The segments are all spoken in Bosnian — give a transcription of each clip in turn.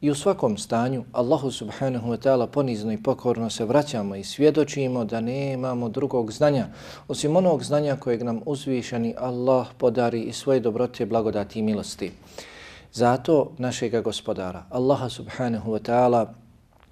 I u svakom stanju Allahu subhanahu wa ta'ala ponizno i pokorno se vraćamo i svjedočimo da nemamo drugog znanja osim onog znanja kojeg nam uzvišeni Allah podari i svoje dobrote, blagodati i milosti. Zato našega gospodara, Allaha subhanahu wa ta'ala,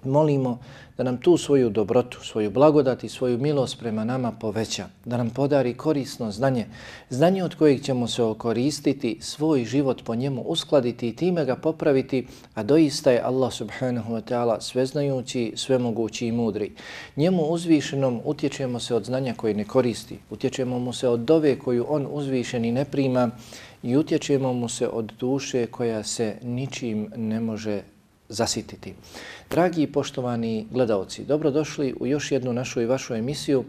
molimo da nam tu svoju dobrotu, svoju blagodat i svoju milost prema nama poveća, da nam podari korisno znanje, znanje od kojeg ćemo se okoristiti, svoj život po njemu uskladiti i time ga popraviti, a doista je Allah subhanahu wa ta'ala sveznajući, svemogući i mudri. Njemu uzvišenom utječemo se od znanja koje ne koristi, utječemo mu se od dove koju on uzvišeni ne prima i utječemo mu se od duše koja se ničim ne može zasititi. Dragi i poštovani gledalci, dobrodošli u još jednu našu i vašu emisiju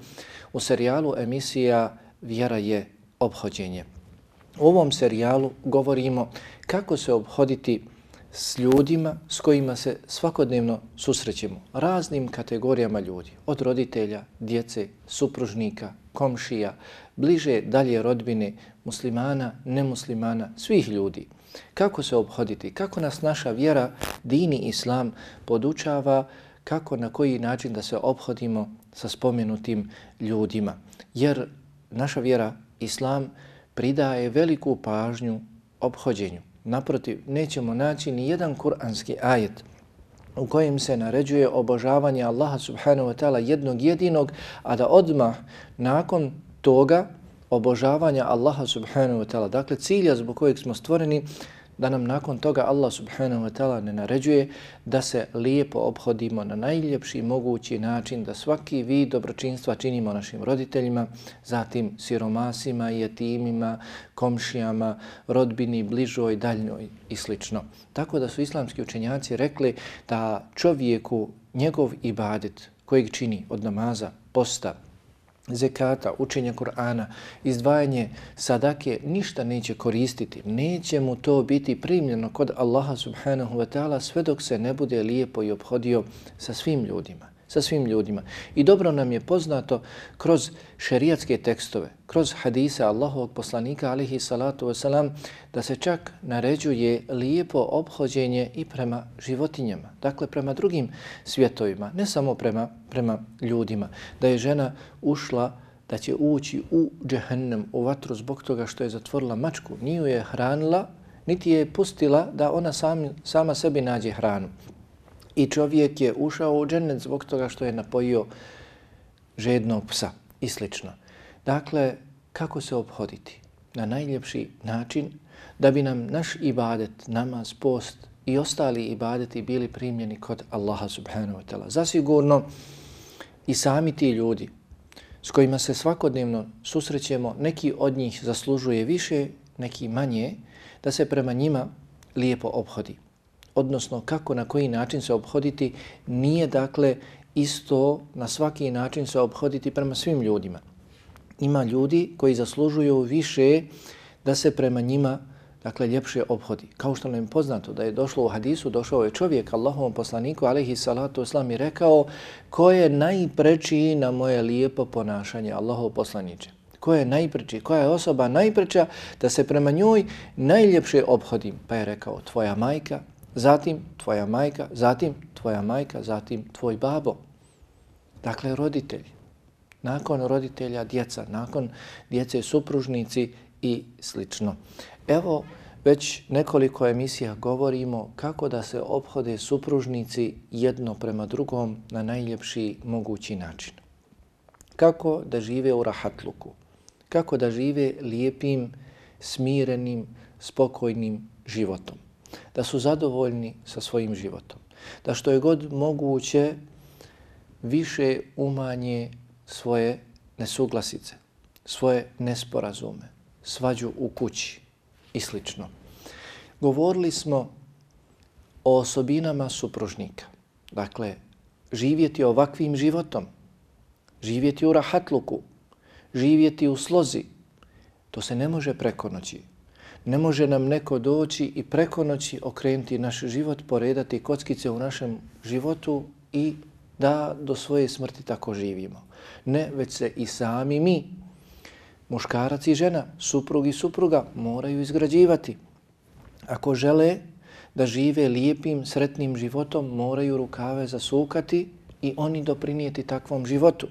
u serijalu emisija Vjera je obhođenje. U ovom serijalu govorimo kako se obhoditi s ljudima s kojima se svakodnevno susrećemo, raznim kategorijama ljudi, od roditelja, djece, supružnika, komšija, bliže dalje rodbine, muslimana, nemuslimana, svih ljudi kako se obhoditi, kako nas naša vjera, dini islam podučava, kako na koji način da se obhodimo sa spomenutim ljudima. Jer naša vjera, islam, pridaje veliku pažnju obhođenju. Naprotiv, nećemo naći ni jedan kuranski ajet u kojem se naređuje obožavanje Allaha subhanahu wa ta'ala jednog jedinog, a da odmah nakon toga obožavanja Allaha subhanahu wa ta'ala. Dakle, cilja zbog kojeg smo stvoreni da nam nakon toga Allah subhanahu wa ta'ala ne naređuje da se lijepo obhodimo na najljepši mogući način, da svaki vid dobročinstva činimo našim roditeljima, zatim siromasima, jetimima, komšijama, rodbini, bližoj, daljnoj i slično. Tako da su islamski učenjaci rekli da čovjeku njegov ibadet kojeg čini od namaza, posta, zekata, učenja Kur'ana, izdvajanje sadake, ništa neće koristiti. Neće mu to biti primljeno kod Allaha subhanahu wa ta'ala sve dok se ne bude lijepo i obhodio sa svim ljudima sa svim ljudima. I dobro nam je poznato kroz šerijatske tekstove, kroz hadise Allahovog poslanika alihi salatu wasalam, da se čak naređuje lijepo obhođenje i prema životinjama, dakle prema drugim svjetovima, ne samo prema, prema ljudima. Da je žena ušla da će ući u džehennem, u vatru zbog toga što je zatvorila mačku, nije je hranila, niti je pustila da ona sam, sama sebi nađe hranu i čovjek je ušao u džennet zbog toga što je napojio žednog psa i slično. Dakle, kako se obhoditi? Na najljepši način da bi nam naš ibadet, namaz, post i ostali ibadeti bili primljeni kod Allaha subhanahu wa ta'ala. Zasigurno i sami ti ljudi s kojima se svakodnevno susrećemo, neki od njih zaslužuje više, neki manje, da se prema njima lijepo obhodi odnosno kako na koji način se obhoditi, nije dakle isto na svaki način se obhoditi prema svim ljudima. Ima ljudi koji zaslužuju više da se prema njima dakle ljepše obhodi. Kao što nam je poznato da je došlo u hadisu, došao je čovjek Allahovom poslaniku alejhi salatu vesselam i rekao ko je najpreči na moje lijepo ponašanje Allahov poslanice. Ko je najpreči, koja je osoba najpreča da se prema njoj najljepše obhodim? Pa je rekao tvoja majka, zatim tvoja majka, zatim tvoja majka, zatim tvoj babo. Dakle, roditelji. Nakon roditelja djeca, nakon djece supružnici i slično. Evo, već nekoliko emisija govorimo kako da se obhode supružnici jedno prema drugom na najljepši mogući način. Kako da žive u rahatluku, kako da žive lijepim, smirenim, spokojnim životom. Da su zadovoljni sa svojim životom. Da što je god moguće više umanje svoje nesuglasice, svoje nesporazume, svađu u kući i slično. Govorili smo o osobinama supružnika. Dakle, živjeti ovakvim životom, živjeti u rahatluku, živjeti u slozi, to se ne može preko noći. Ne može nam neko doći i preko noći okrenuti naš život, poredati kockice u našem životu i da do svoje smrti tako živimo. Ne, već se i sami mi, muškarac i žena, suprug i supruga, moraju izgrađivati. Ako žele da žive lijepim, sretnim životom, moraju rukave zasukati i oni doprinijeti takvom životu.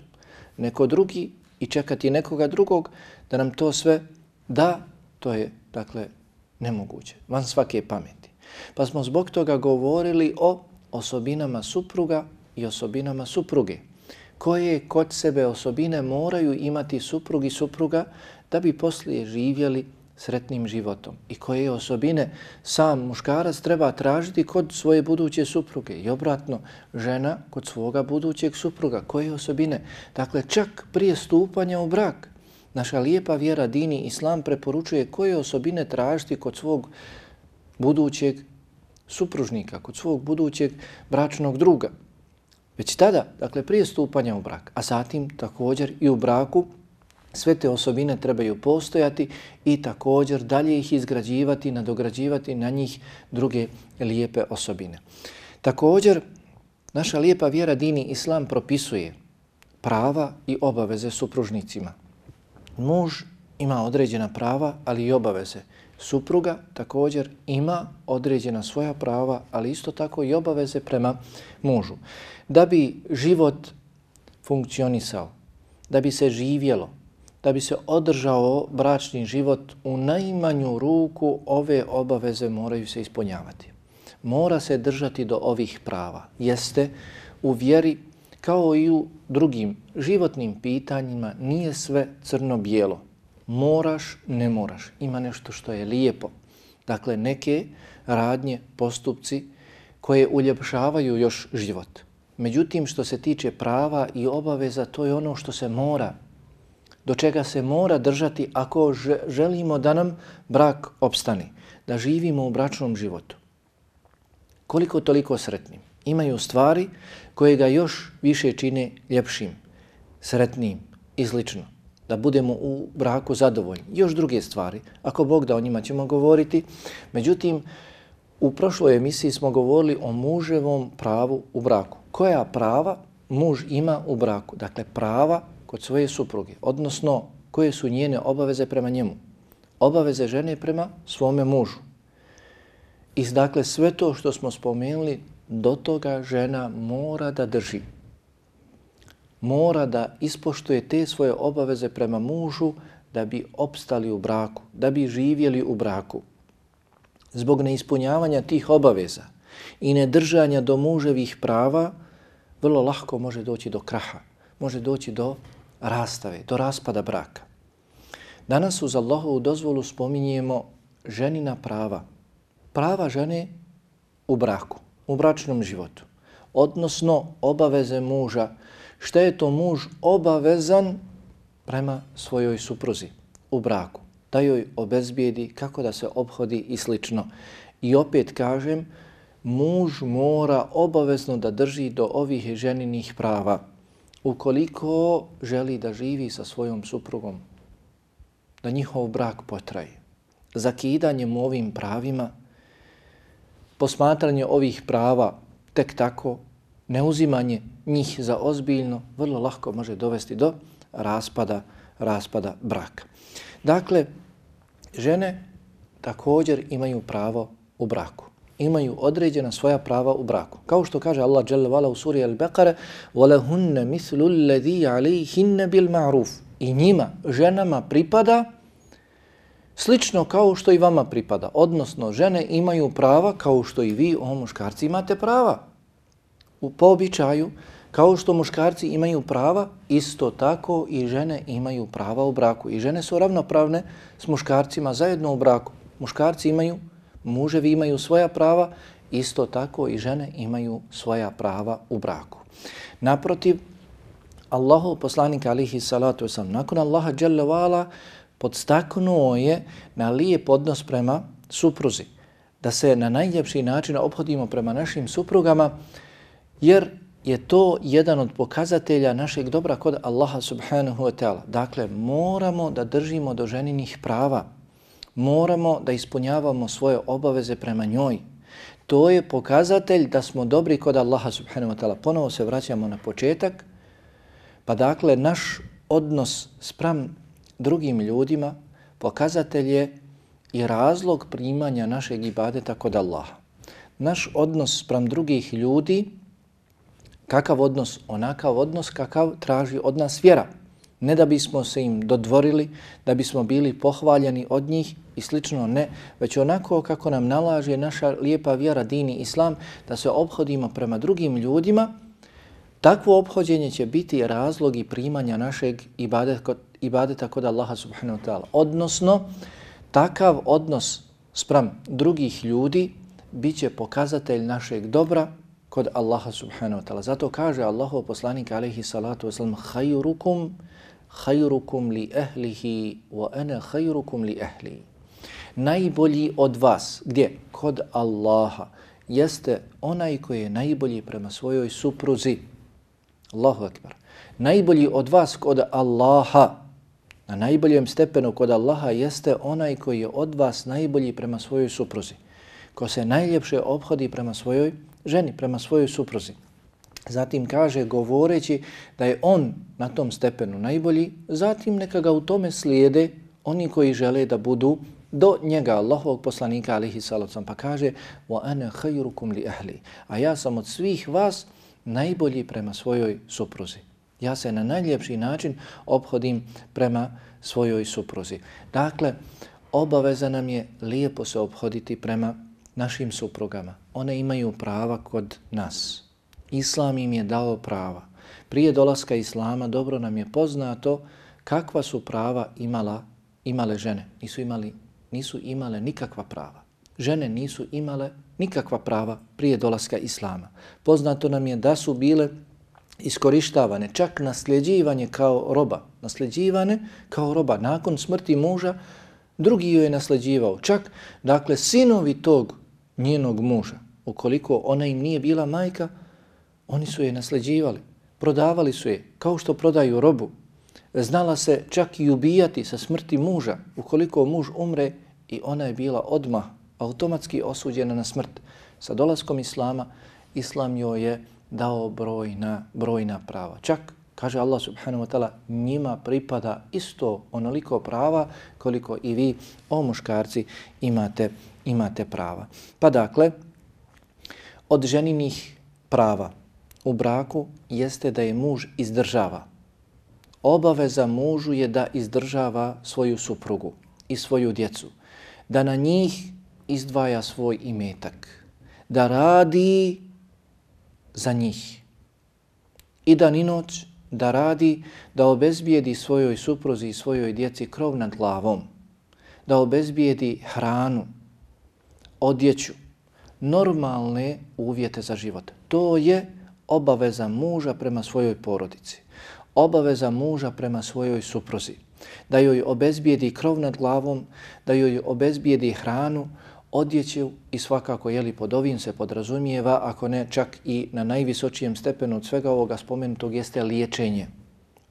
Neko drugi i čekati nekoga drugog da nam to sve da, to je, dakle, nemoguće, van svake pameti. Pa smo zbog toga govorili o osobinama supruga i osobinama supruge. Koje kod sebe osobine moraju imati suprug i supruga da bi poslije živjeli sretnim životom i koje osobine sam muškarac treba tražiti kod svoje buduće supruge i obratno žena kod svoga budućeg supruga. Koje osobine? Dakle, čak prije stupanja u brak naša lijepa vjera dini islam preporučuje koje osobine tražiti kod svog budućeg supružnika, kod svog budućeg bračnog druga. Već tada, dakle prije stupanja u brak, a zatim također i u braku, sve te osobine trebaju postojati i također dalje ih izgrađivati, nadograđivati na njih druge lijepe osobine. Također, naša lijepa vjera dini islam propisuje prava i obaveze supružnicima. Muž ima određena prava, ali i obaveze. Supruga također ima određena svoja prava, ali isto tako i obaveze prema mužu. Da bi život funkcionisao, da bi se živjelo, da bi se održao bračni život u najmanju ruku, ove obaveze moraju se ispunjavati. Mora se držati do ovih prava. Jeste u vjeri kao i u drugim životnim pitanjima nije sve crno-bijelo. Moraš, ne moraš. Ima nešto što je lijepo. Dakle, neke radnje, postupci koje uljepšavaju još život. Međutim, što se tiče prava i obaveza, to je ono što se mora, do čega se mora držati ako želimo da nam brak opstani, da živimo u bračnom životu. Koliko toliko sretnim. Imaju stvari koje ga još više čine ljepšim, sretnim i slično. Da budemo u braku zadovoljni. Još druge stvari, ako Bog da o njima ćemo govoriti. Međutim, u prošloj emisiji smo govorili o muževom pravu u braku. Koja prava muž ima u braku? Dakle, prava kod svoje supruge, odnosno koje su njene obaveze prema njemu. Obaveze žene prema svome mužu. I dakle, sve to što smo spomenuli, do toga žena mora da drži. Mora da ispoštuje te svoje obaveze prema mužu da bi opstali u braku, da bi živjeli u braku. Zbog neispunjavanja tih obaveza i nedržanja do muževih prava, vrlo lahko može doći do kraha, može doći do rastave, do raspada braka. Danas uz Allahovu dozvolu spominjemo ženina prava. Prava žene u braku, u bračnom životu. Odnosno obaveze muža. Šta je to muž obavezan prema svojoj supruzi u braku? Da joj obezbijedi kako da se obhodi i slično. I opet kažem, muž mora obavezno da drži do ovih ženinih prava ukoliko želi da živi sa svojom suprugom, da njihov brak potraje, zakidanjem ovim pravima, posmatranje ovih prava tek tako, neuzimanje njih za ozbiljno, vrlo lahko može dovesti do raspada, raspada braka. Dakle, žene također imaju pravo u braku imaju određena svoja prava u braku. Kao što kaže Allah dželle vala u suri Al-Baqara: "Walahunna mithlu alladhi alayhinna bil ma'ruf." I njima, ženama pripada slično kao što i vama pripada. Odnosno, žene imaju prava kao što i vi, o muškarci, imate prava. U poobičaju Kao što muškarci imaju prava, isto tako i žene imaju prava u braku. I žene su ravnopravne s muškarcima zajedno u braku. Muškarci imaju, muževi imaju svoja prava, isto tako i žene imaju svoja prava u braku. Naprotiv, Allahu poslanik alihi salatu sam nakon Allaha dželle podstaknuo je na lijep odnos prema supruzi. Da se na najljepši način obhodimo prema našim suprugama, jer je to jedan od pokazatelja našeg dobra kod Allaha subhanahu wa ta'ala. Dakle, moramo da držimo do ženinih prava. Moramo da ispunjavamo svoje obaveze prema njoj. To je pokazatelj da smo dobri kod Allaha subhanahu wa ta'ala. Ponovo se vraćamo na početak. Pa dakle, naš odnos spram drugim ljudima pokazatelj je i razlog primanja našeg ibadeta kod Allaha. Naš odnos sprem drugih ljudi kakav odnos, onakav odnos kakav traži od nas vjera. Ne da bismo se im dodvorili, da bismo bili pohvaljeni od njih i slično, ne, već onako kako nam nalaže naša lijepa vjera, dini, islam, da se obhodimo prema drugim ljudima, takvo obhođenje će biti razlog i primanja našeg ibadeta, ibadeta kod Allaha subhanahu wa ta'ala. Odnosno, takav odnos sprem drugih ljudi bit će pokazatelj našeg dobra kod Allaha subhanahu wa ta'ala. Zato kaže Allahov poslanik alaihi salatu wasalam khayrukum khayrukum li ahlihi wa ana khayrukum li ahli. Najbolji od vas, gdje? Kod Allaha. Jeste onaj koji je najbolji prema svojoj supruzi. Allahu akbar. Najbolji od vas kod Allaha. Na najboljem stepenu kod Allaha jeste onaj koji je od vas najbolji prema svojoj supruzi. Ko se najljepše obhodi prema svojoj ženi, prema svojoj supruzi. Zatim kaže, govoreći da je on na tom stepenu najbolji, zatim neka ga u tome slijede oni koji žele da budu do njega, Allahovog poslanika, alihi salacom, pa kaže, wa ana khayrukum li ahli. A ja sam od svih vas najbolji prema svojoj supruzi. Ja se na najljepši način obhodim prema svojoj supruzi. Dakle, obaveza nam je lijepo se obhoditi prema našim suprugama. One imaju prava kod nas. Islam im je dao prava. Prije dolaska Islama dobro nam je poznato kakva su prava imala, imale žene. Nisu, imali, nisu imale nikakva prava. Žene nisu imale nikakva prava prije dolaska Islama. Poznato nam je da su bile iskorištavane, čak nasljeđivanje kao roba. Nasljeđivane kao roba. Nakon smrti muža, drugi joj je nasljeđivao. Čak, dakle, sinovi tog njenog muža. Ukoliko ona im nije bila majka, oni su je nasljeđivali, prodavali su je kao što prodaju robu. Znala se čak i ubijati sa smrti muža. Ukoliko muž umre i ona je bila odmah automatski osuđena na smrt. Sa dolaskom Islama, Islam joj je dao brojna, brojna prava. Čak, kaže Allah subhanahu wa ta'ala, njima pripada isto onoliko prava koliko i vi, o muškarci, imate imate prava. Pa dakle, od ženinih prava u braku jeste da je muž izdržava. Obaveza mužu je da izdržava svoju suprugu i svoju djecu. Da na njih izdvaja svoj imetak. Da radi za njih. I da i noć da radi, da obezbijedi svojoj supruzi i svojoj djeci krov nad glavom. Da obezbijedi hranu, odjeću, normalne uvjete za život. To je obaveza muža prema svojoj porodici. Obaveza muža prema svojoj supruzi. Da joj obezbijedi krov nad glavom, da joj obezbijedi hranu, odjeću i svakako jeli pod ovim se podrazumijeva, ako ne čak i na najvisočijem stepenu od svega ovoga spomenutog jeste liječenje.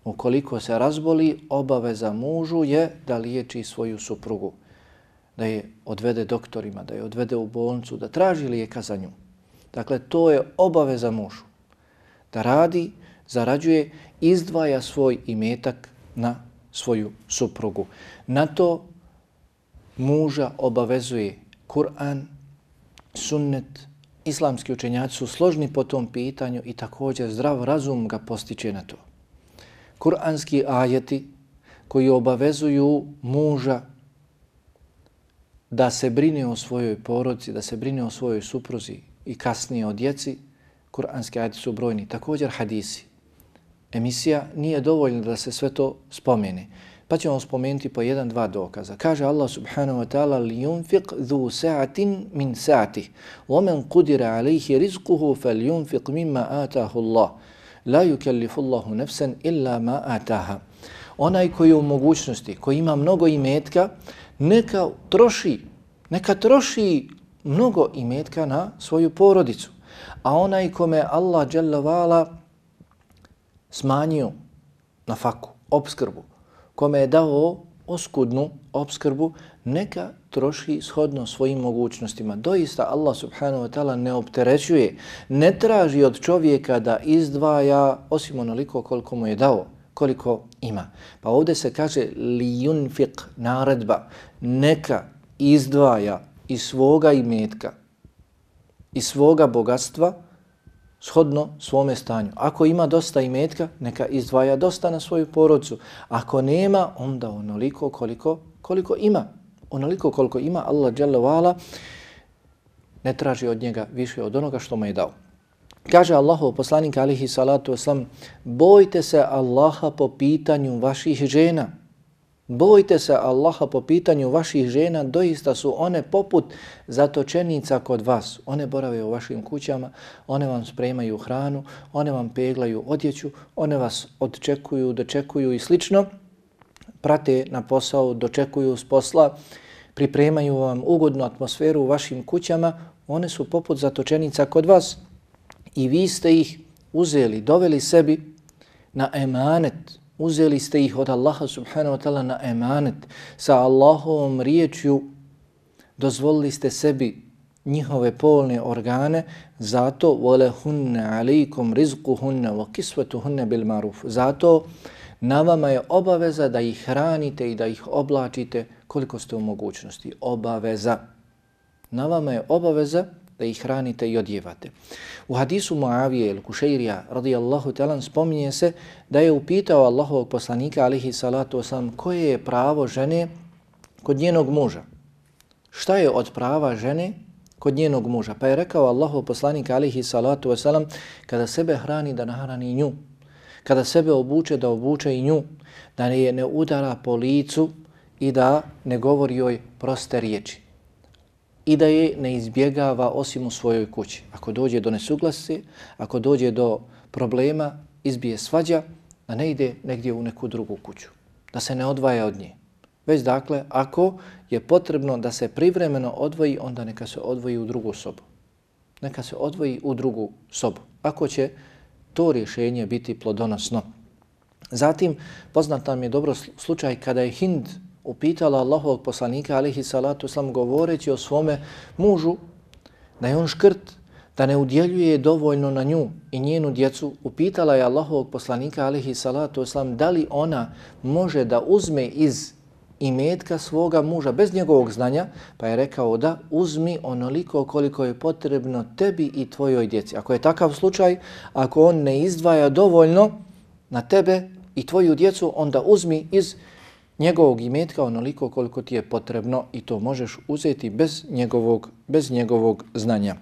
Ukoliko se razboli, obaveza mužu je da liječi svoju suprugu da je odvede doktorima, da je odvede u bolnicu, da traži lijeka za nju. Dakle, to je obaveza mužu. Da radi, zarađuje, izdvaja svoj imetak na svoju suprugu. Na to muža obavezuje Kur'an, sunnet, islamski učenjaci su složni po tom pitanju i također zdrav razum ga postiče na to. Kur'anski ajeti koji obavezuju muža da se brine o svojoj porodci, da se brine o svojoj supruzi i kasnije o djeci, Kur'anski ajeti su brojni, također hadisi. Emisija nije dovoljna da se sve to spomene. Pa ćemo spomenuti po jedan, dva dokaza. Kaže Allah subhanahu wa ta'ala li yunfiq dhu sa'atin min sa'atih. man kudira alaihi rizquhu fal yunfiq mimma atahu Allah. La yukallifu Allahu nafsan illa ma ataha. Onaj koji je u mogućnosti, koji ima mnogo imetka, neka troši, neka troši mnogo imetka na svoju porodicu. A onaj kome Allah vala smanjio na faku, obskrbu, kome je dao oskudnu obskrbu, neka troši shodno svojim mogućnostima. Doista Allah subhanahu wa ta'ala ne opterećuje, ne traži od čovjeka da izdvaja osim onoliko koliko mu je dao, koliko ima. Pa ovdje se kaže li yunfiq naredba, neka izdvaja iz svoga imetka, iz svoga bogatstva, shodno svome stanju. Ako ima dosta imetka, neka izdvaja dosta na svoju porodcu. Ako nema, onda onoliko koliko, koliko ima. Onoliko koliko ima, Allah dželle ne traži od njega više od onoga što mu je dao. Kaže Allahov poslanik alihi salatu wasalam, bojte se Allaha po pitanju vaših žena. Bojte se Allaha po pitanju vaših žena, doista su one poput zatočenica kod vas. One borave u vašim kućama, one vam spremaju hranu, one vam peglaju odjeću, one vas odčekuju, dočekuju i slično. Prate na posao, dočekuju s posla, pripremaju vam ugodnu atmosferu u vašim kućama. One su poput zatočenica kod vas i vi ste ih uzeli, doveli sebi na emanet, uzeli ste ih od Allaha subhanahu wa ta'ala na emanet. Sa Allahovom riječju dozvolili ste sebi njihove polne organe zato vole hunne alikum rizku hunne wa kisvetu hunne bil maruf. Zato na vama je obaveza da ih hranite i da ih oblačite koliko ste u mogućnosti. Obaveza. Na vama je obaveza da ih hranite i odjevate. U hadisu Muavije ili Kušeirija radijallahu talan spominje se da je upitao Allahovog poslanika alihi salatu wasalam koje je pravo žene kod njenog muža. Šta je od prava žene kod njenog muža? Pa je rekao Allahov poslanik alihi salatu wasalam kada sebe hrani da nahrani nju, kada sebe obuče da obuče i nju, da ne, ne udara po licu i da ne govori joj proste riječi i da je ne izbjegava osim u svojoj kući. Ako dođe do nesuglasi, ako dođe do problema, izbije svađa, da ne ide negdje u neku drugu kuću, da se ne odvaja od nje. Već dakle, ako je potrebno da se privremeno odvoji, onda neka se odvoji u drugu sobu. Neka se odvoji u drugu sobu. Ako će to rješenje biti plodonosno. Zatim, poznat nam je dobro slučaj kada je Hind upitala Allahovog poslanika alihi salatu islam govoreći o svome mužu da je on škrt, da ne udjeljuje dovoljno na nju i njenu djecu, upitala je Allahovog poslanika alihi salatu islam da li ona može da uzme iz imetka svoga muža bez njegovog znanja, pa je rekao da uzmi onoliko koliko je potrebno tebi i tvojoj djeci. Ako je takav slučaj, ako on ne izdvaja dovoljno na tebe i tvoju djecu, onda uzmi iz imetka njegovog imetka onoliko koliko ti je potrebno i to možeš uzeti bez njegovog, bez njegovog znanja.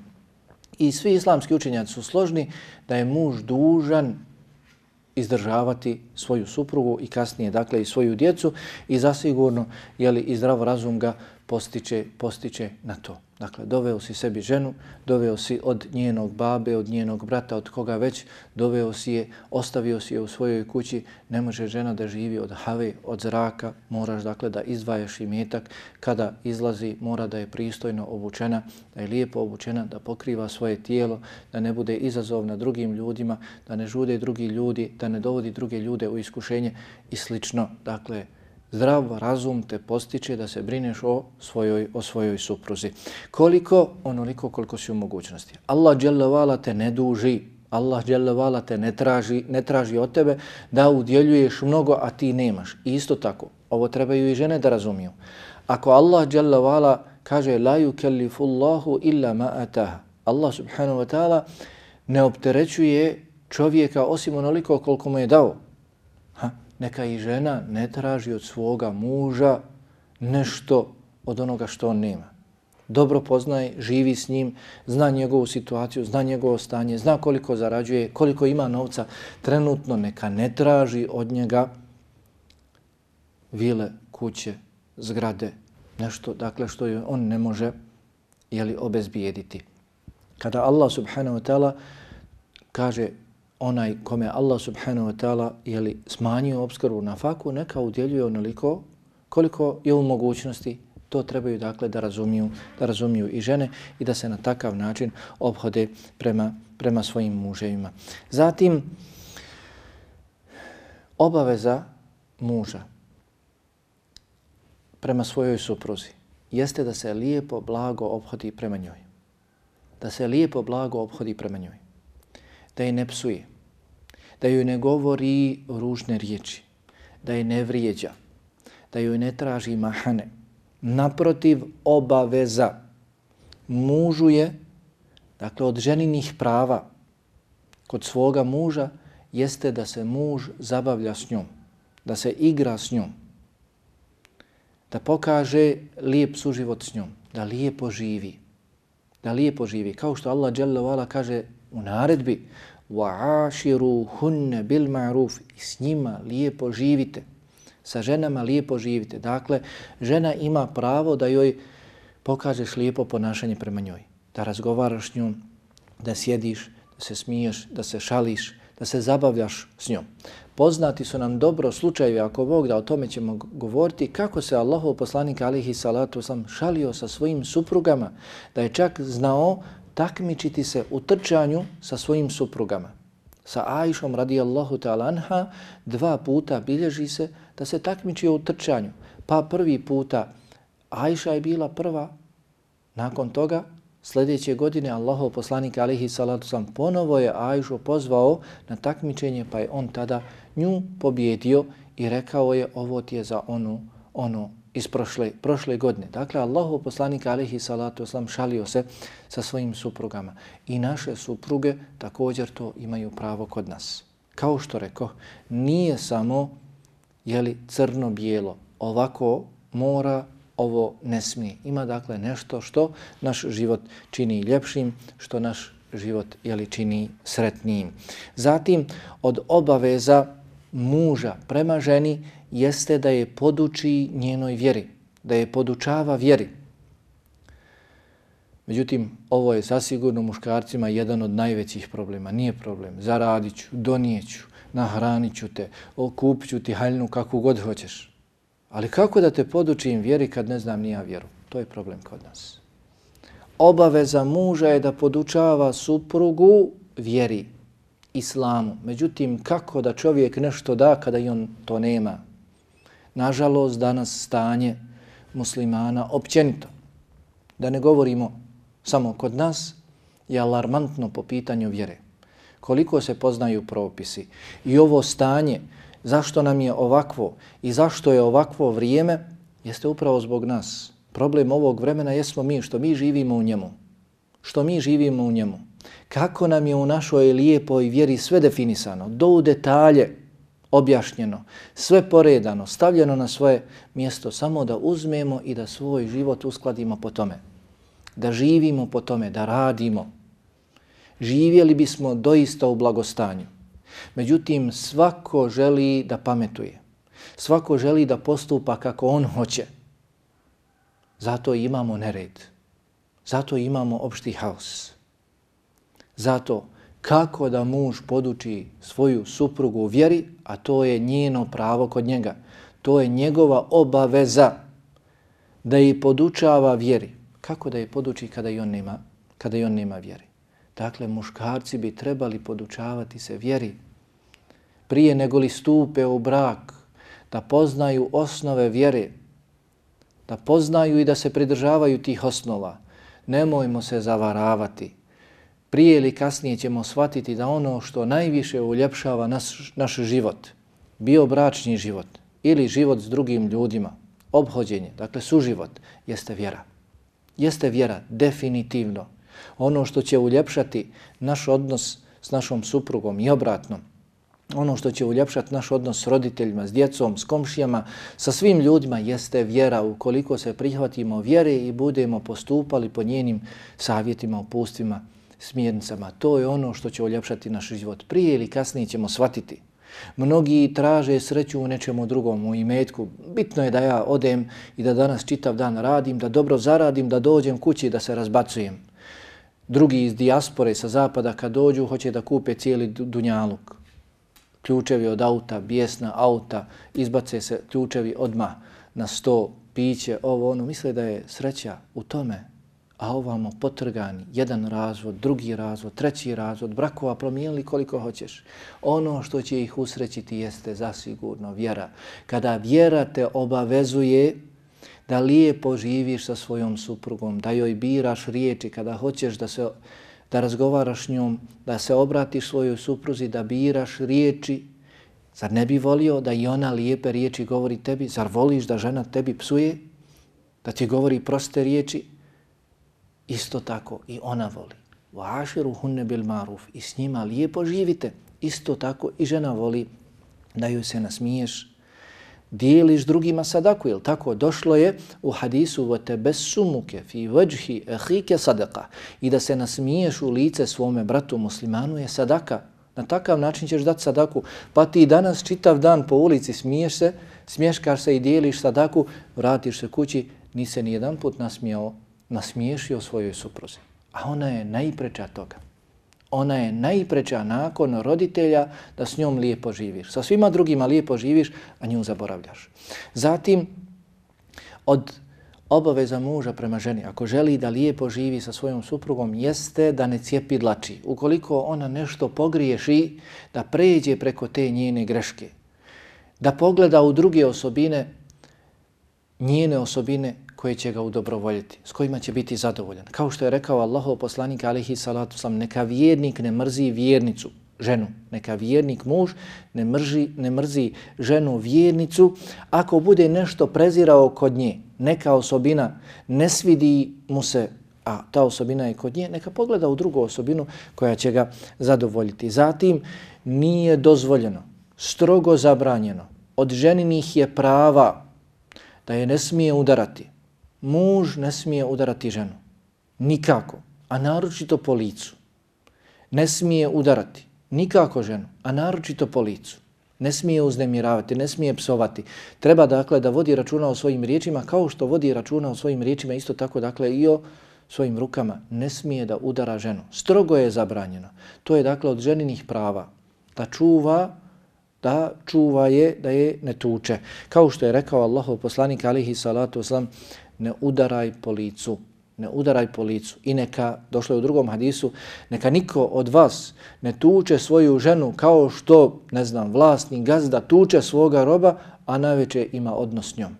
I svi islamski učenjaci su složni da je muž dužan izdržavati svoju suprugu i kasnije dakle i svoju djecu i zasigurno je li i zdrav razum ga postiče, postiče na to. Dakle, doveo si sebi ženu, doveo si od njenog babe, od njenog brata, od koga već, doveo si je, ostavio si je u svojoj kući, ne može žena da živi od have, od zraka, moraš dakle da izdvajaš i metak, kada izlazi mora da je pristojno obučena, da je lijepo obučena, da pokriva svoje tijelo, da ne bude izazovna drugim ljudima, da ne žude drugi ljudi, da ne dovodi druge ljude u iskušenje i slično. Dakle, zdrav razum te postiče da se brineš o svojoj, o svojoj supruzi. Koliko? Onoliko koliko si u mogućnosti. Allah dželevala te ne duži, Allah dželevala te ne traži, ne traži od tebe da udjeljuješ mnogo, a ti nemaš. I isto tako, ovo trebaju i žene da razumiju. Ako Allah dželevala kaže la yukellifu Allahu illa ma ataha, Allah subhanahu wa ta'ala ne opterećuje čovjeka osim onoliko koliko mu je dao Ha? Neka i žena ne traži od svoga muža nešto od onoga što on nema. dobro poznaje, živi s njim, zna njegovu situaciju, zna njegovo stanje, zna koliko zarađuje, koliko ima novca, trenutno neka ne traži od njega vile, kuće, zgrade, nešto, dakle, što je on ne može jeli, obezbijediti. Kada Allah subhanahu wa ta'ala kaže onaj kome Allah subhanahu wa ta'ala jeli, smanjio obskrbu na faku, neka udjeljuje onoliko koliko je u mogućnosti to trebaju dakle da razumiju, da razumiju i žene i da se na takav način obhode prema, prema svojim muževima. Zatim, obaveza muža prema svojoj supruzi jeste da se lijepo, blago obhodi prema njoj. Da se lijepo, blago obhodi prema njoj. Da je ne psuje. Da joj ne govori ružne riječi. Da je ne vrijeđa. Da joj ne traži mahane. Naprotiv, obaveza mužu je, dakle, od ženinih prava kod svoga muža, jeste da se muž zabavlja s njom. Da se igra s njom da pokaže lijep suživot s njom, da lijepo živi. Da lijepo živi. Kao što Allah Jalla kaže u naredbi وَعَاشِرُ bil ma'ruf i s njima lijepo živite. Sa ženama lijepo živite. Dakle, žena ima pravo da joj pokažeš lijepo ponašanje prema njoj. Da razgovaraš s njom, da sjediš, da se smiješ, da se šališ, da se zabavljaš s njom. Poznati su nam dobro slučajevi, ako Bog da o tome ćemo govoriti, kako se Allahov poslanik alihi salatu sam šalio sa svojim suprugama, da je čak znao takmičiti se u trčanju sa svojim suprugama. Sa Ajšom radijallahu ta'ala anha dva puta bilježi se da se takmičio u trčanju. Pa prvi puta Ajša je bila prva, nakon toga Sljedeće godine Allahov poslanik alihi salatu sam ponovo je Ajšu pozvao na takmičenje pa je on tada nju pobjedio i rekao je ovo ti je za onu, onu iz prošle, prošle godine. Dakle, Allahov poslanik alihi salatu oslam šalio se sa svojim suprugama i naše supruge također to imaju pravo kod nas. Kao što rekao, nije samo jeli, crno-bijelo, ovako mora ovo ne smije. Ima dakle nešto što naš život čini ljepšim, što naš život jeli, čini sretnijim. Zatim, od obaveza muža prema ženi jeste da je poduči njenoj vjeri, da je podučava vjeri. Međutim, ovo je sasigurno muškarcima jedan od najvećih problema. Nije problem. Zaradit ću, donijet ću, nahranit ću te, okupit ću ti haljnu kako god hoćeš. Ali kako da te podučim vjeri kad ne znam nija vjeru? To je problem kod nas. Obaveza muža je da podučava suprugu vjeri, islamu. Međutim, kako da čovjek nešto da kada i on to nema? Nažalost, danas stanje muslimana općenito, da ne govorimo samo kod nas, je alarmantno po pitanju vjere. Koliko se poznaju propisi i ovo stanje zašto nam je ovakvo i zašto je ovakvo vrijeme, jeste upravo zbog nas. Problem ovog vremena jesmo mi, što mi živimo u njemu. Što mi živimo u njemu. Kako nam je u našoj lijepoj vjeri sve definisano, do u detalje objašnjeno, sve poredano, stavljeno na svoje mjesto, samo da uzmemo i da svoj život uskladimo po tome. Da živimo po tome, da radimo. Živjeli bismo doista u blagostanju. Međutim, svako želi da pametuje. Svako želi da postupa kako on hoće. Zato imamo nered. Zato imamo opšti haos. Zato kako da muž poduči svoju suprugu u vjeri, a to je njeno pravo kod njega. To je njegova obaveza da je podučava vjeri. Kako da je poduči kada i on nema, kada i on nema vjeri? Dakle, muškarci bi trebali podučavati se vjeri prije nego li stupe u brak, da poznaju osnove vjere, da poznaju i da se pridržavaju tih osnova. Nemojmo se zavaravati. Prije ili kasnije ćemo shvatiti da ono što najviše uljepšava naš, naš život, bio bračni život ili život s drugim ljudima, obhođenje, dakle suživot, jeste vjera. Jeste vjera, definitivno. Ono što će uljepšati naš odnos s našom suprugom i obratno, ono što će uljepšati naš odnos s roditeljima, s djecom, s komšijama, sa svim ljudima jeste vjera. Ukoliko se prihvatimo vjere i budemo postupali po njenim savjetima, upustvima, smjernicama, to je ono što će oljepšati naš život. Prije ili kasnije ćemo shvatiti. Mnogi traže sreću u nečemu drugom, u imetku. Bitno je da ja odem i da danas čitav dan radim, da dobro zaradim, da dođem kući da se razbacujem. Drugi iz dijaspore sa zapada kad dođu hoće da kupe cijeli dunjaluk ključevi od auta, bijesna auta, izbace se ključevi odma na sto, piće, ovo, ono, misle da je sreća u tome, a ovamo potrgani, jedan razvod, drugi razvod, treći razvod, brakova promijenili koliko hoćeš. Ono što će ih usrećiti jeste zasigurno vjera. Kada vjera te obavezuje da lijepo živiš sa svojom suprugom, da joj biraš riječi kada hoćeš da se da razgovaraš njom, da se obratiš svojoj supruzi, da biraš riječi. Zar ne bi volio da i ona lijepe riječi govori tebi? Zar voliš da žena tebi psuje? Da ti govori proste riječi? Isto tako i ona voli. Vaširu hunne bil maruf. I s njima lijepo živite. Isto tako i žena voli da ju se nasmiješ, dijeliš drugima sadaku, jel tako? Došlo je u hadisu wa tabassumuke fi wajhi akhika sadaka I da se nasmiješ u lice svome bratu muslimanu je sadaka. Na takav način ćeš dati sadaku. Pa ti danas čitav dan po ulici smiješ se, smješkaš se i dijeliš sadaku, vratiš se kući, ni se ni jedan put nasmijao, nasmiješio svojoj supruzi. A ona je najpreča toga ona je najpreča nakon roditelja da s njom lijepo živiš. Sa svima drugima lijepo živiš, a nju zaboravljaš. Zatim, od obaveza muža prema ženi, ako želi da lijepo živi sa svojom suprugom, jeste da ne cijepi dlači. Ukoliko ona nešto pogriješi, da pređe preko te njene greške. Da pogleda u druge osobine, njene osobine koje će ga udobrovoljiti, s kojima će biti zadovoljan. Kao što je rekao Allahov poslanik alihi salatu sam, neka vjernik ne mrzi vjernicu, ženu, neka vjernik muž ne, mrži, ne mrzi ženu vjernicu, ako bude nešto prezirao kod nje, neka osobina ne svidi mu se, a ta osobina je kod nje, neka pogleda u drugu osobinu koja će ga zadovoljiti. Zatim, nije dozvoljeno, strogo zabranjeno, od ženinih je prava da je ne smije udarati, muž ne smije udarati ženu. Nikako. A naročito po licu. Ne smije udarati. Nikako ženu. A naročito po licu. Ne smije uznemiravati, ne smije psovati. Treba dakle da vodi računa o svojim riječima kao što vodi računa o svojim riječima isto tako dakle i o svojim rukama. Ne smije da udara ženu. Strogo je zabranjeno. To je dakle od ženinih prava da čuva da čuva je, da je ne tuče. Kao što je rekao Allahov poslanik alihi salatu wasalam, ne udaraj po licu, ne udaraj po licu. I neka, došlo je u drugom hadisu, neka niko od vas ne tuče svoju ženu kao što, ne znam, vlasni gazda tuče svoga roba, a najveće ima odnos s njom.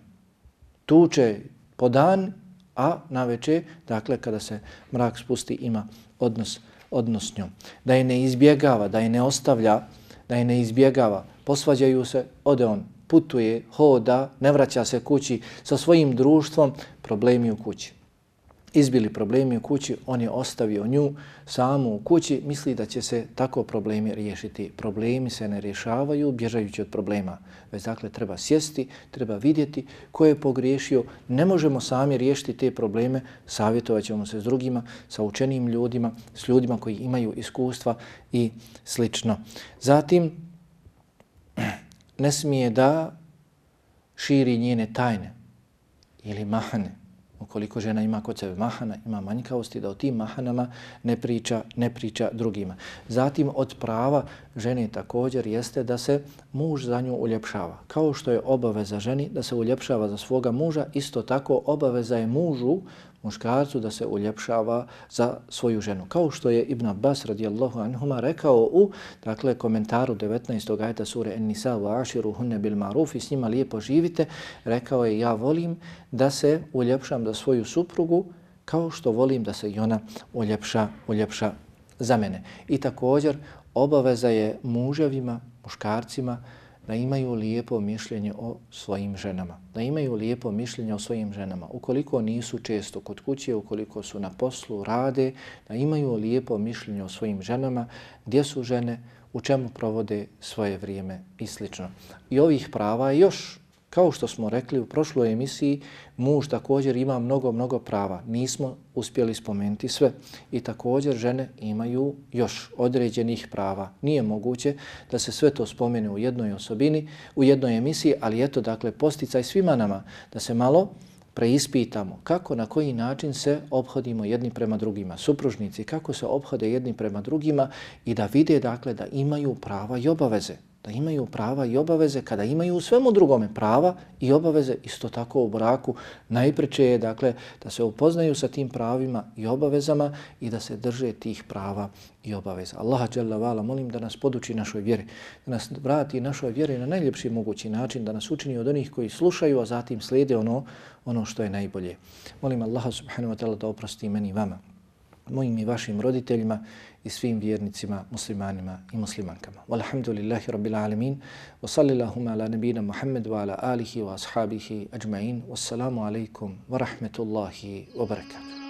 Tuče po dan, a najveće, dakle, kada se mrak spusti, ima odnos, odnos s njom. Da je ne izbjegava, da je ne ostavlja, da je ne izbjegava, posvađaju se, ode on putuje, hoda, ne vraća se kući sa svojim društvom, problemi u kući. Izbili problemi u kući, on je ostavio nju samu u kući, misli da će se tako problemi riješiti. Problemi se ne rješavaju bježajući od problema. Već dakle treba sjesti, treba vidjeti ko je pogriješio. Ne možemo sami riješiti te probleme, savjetovat ćemo se s drugima, sa učenim ljudima, s ljudima koji imaju iskustva i slično. Zatim, ne smije da širi njene tajne ili mahane. Ukoliko žena ima kod sebe mahana, ima manjkavosti, da o tim mahanama ne priča, ne priča drugima. Zatim od prava žene također jeste da se muž za nju uljepšava. Kao što je obaveza ženi da se uljepšava za svoga muža, isto tako obaveza je mužu muškarcu da se uljepšava za svoju ženu. Kao što je Ibn Abbas radijallahu anhuma rekao u dakle, komentaru 19. ajta sure En-Nisa wa aširu hunne bil maruf i s njima lijepo živite, rekao je ja volim da se uljepšam za svoju suprugu kao što volim da se i ona uljepša, uljepša za mene. I također obaveza je muževima, muškarcima, da imaju lijepo mišljenje o svojim ženama. Da imaju lijepo mišljenje o svojim ženama. Ukoliko nisu često kod kuće, ukoliko su na poslu, rade, da imaju lijepo mišljenje o svojim ženama, gdje su žene, u čemu provode svoje vrijeme i sl. I ovih prava je još Kao što smo rekli u prošloj emisiji, muž također ima mnogo, mnogo prava. Nismo uspjeli spomenuti sve. I također žene imaju još određenih prava. Nije moguće da se sve to spomene u jednoj osobini, u jednoj emisiji, ali eto, dakle, posticaj svima nama da se malo preispitamo kako, na koji način se obhodimo jedni prema drugima, supružnici, kako se obhode jedni prema drugima i da vide, dakle, da imaju prava i obaveze da imaju prava i obaveze kada imaju u svemu drugome prava i obaveze isto tako u braku najpreče je dakle da se upoznaju sa tim pravima i obavezama i da se drže tih prava i obaveza. Allaha dželle vala molim da nas poduči našoj vjeri, da nas vrati našoj vjeri na najljepši mogući način, da nas učini od onih koji slušaju a zatim slijede ono ono što je najbolje. Molim Allaha subhanahu wa ta'ala da oprosti meni i vama mojim i vašim roditeljima i svim vjernicima, muslimanima i muslimankama. Walhamdulillahi rabbil alamin. Wa sallallahu ala nabina Muhammed wa ala alihi wa ashabihi ajma'in. Wassalamu alaikum wa rahmetullahi wa barakatuh.